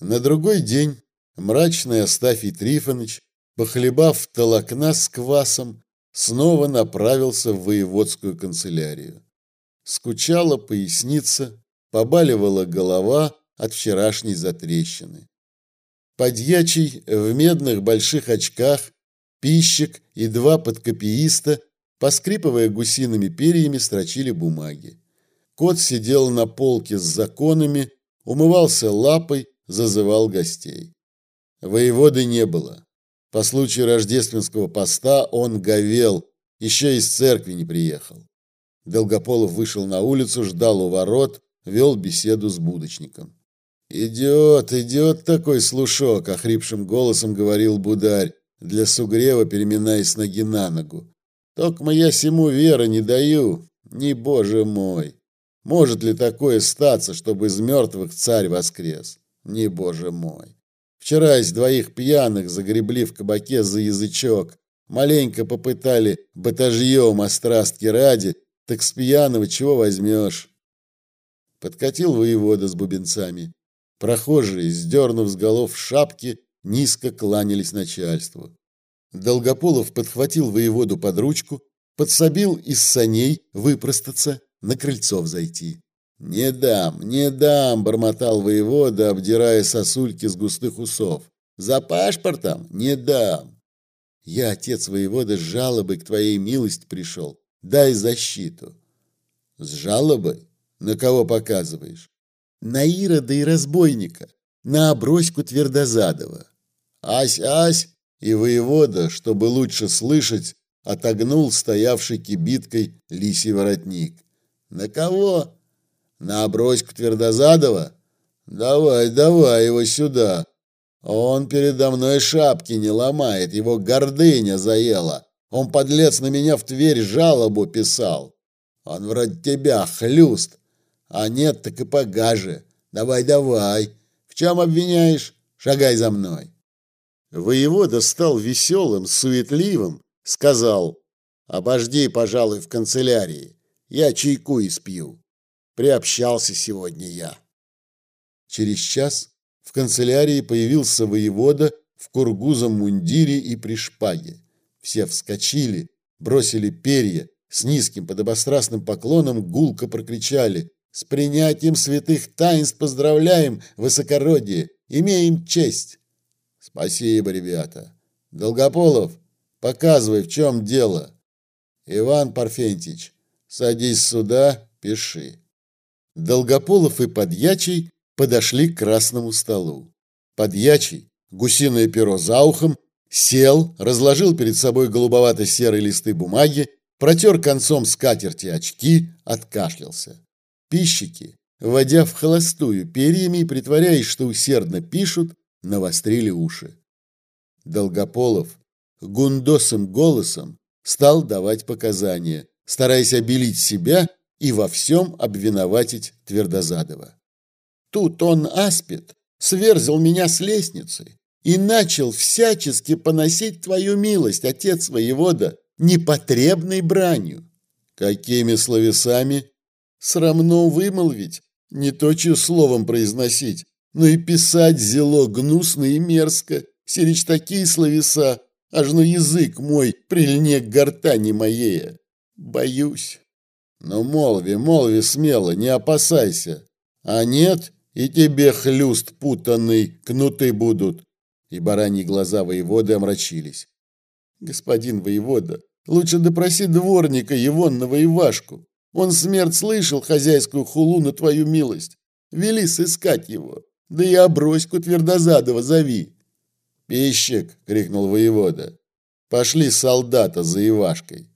На другой день мрачный Астафий Трифонович, похлебав толокна с квасом, снова направился в воеводскую канцелярию. Скучала поясница, побаливала голова от вчерашней затрещины. Подьячий в медных больших очках, пищик и два подкопииста, поскрипывая гусиными перьями, строчили бумаги. Кот сидел на полке с законами, умывался лапой, зазывал гостей. Воеводы не было. По случаю рождественского поста он говел, еще из церкви не приехал. Долгополов вышел на улицу, ждал у ворот, вел беседу с будочником. «Идет, идет такой слушок», — охрипшим голосом говорил Бударь, для сугрева переминаясь ноги на ногу. «Только я сему веры не даю, не боже мой. Может ли такое статься, чтобы из мертвых царь воскрес? Не боже мой. Вчера из двоих пьяных загребли в кабаке за язычок, маленько попытали батажьем острастки ради, так с пьяного чего возьмешь? Подкатил воевода с бубенцами. Прохожие, сдернув с голов шапки, низко кланялись начальству. Долгополов подхватил воеводу под ручку, подсобил из саней выпростаться, на крыльцо взойти. «Не дам, не дам!» – бормотал воевода, обдирая сосульки с густых усов. «За пашпортом не дам!» «Я, отец воевода, с жалобой к твоей милости пришел. Дай защиту!» «С жалобой? На кого показываешь?» «На Ирода и разбойника, на оброську Твердозадова». «Ась, ась!» И воевода, чтобы лучше слышать, отогнул стоявший кибиткой лисий воротник. «На кого?» На оброську Твердозадова? Давай, давай его сюда. Он передо мной шапки не ломает, его гордыня заела. Он, подлец, на меня в Тверь жалобу писал. Он вроде тебя, хлюст. А нет, так и погаже. Давай, давай. В чем обвиняешь? Шагай за мной. Воевода стал веселым, суетливым, сказал, «Обожди, пожалуй, в канцелярии, я чайку испью» приобщался сегодня я. Через час в канцелярии появился воевода в кургузом мундире и при шпаге. Все вскочили, бросили перья, с низким подобострастным поклоном гулко прокричали «С принятием святых таинств поздравляем, высокородие! Имеем честь!» «Спасибо, ребята! Долгополов, показывай, в чем дело!» «Иван Парфентич, садись сюда, пиши!» Долгополов и Подьячий подошли к красному столу. Подьячий, гусиное перо за ухом, сел, разложил перед собой голубовато-серые листы бумаги, протер концом скатерти очки, откашлялся. Пищики, водя в холостую перьями и притворяясь, что усердно пишут, навострили уши. Долгополов гундосым голосом стал давать показания, стараясь обелить себя и во всем обвиноватить Твердозадова. Тут он, аспид, сверзил меня с лестницы и начал всячески поносить твою милость, отец воевода, непотребной бранью. Какими словесами? Срамно вымолвить, не то че словом произносить, но и писать зело гнусно и мерзко, сирич такие словеса, аж на язык мой прильне к гортани моей. Боюсь. Ну, молви, молви смело, не опасайся. А нет, и тебе хлюст путанный, кнуты будут. И бараньи глаза воеводы омрачились. Господин воевода, лучше допроси дворника Егонного Ивашку. Он смерть слышал, хозяйскую хулу на твою милость. Вели сыскать его, да и оброську Твердозадова зови. «Пищик!» — крикнул воевода. «Пошли солдата за Ивашкой!»